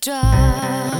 drop.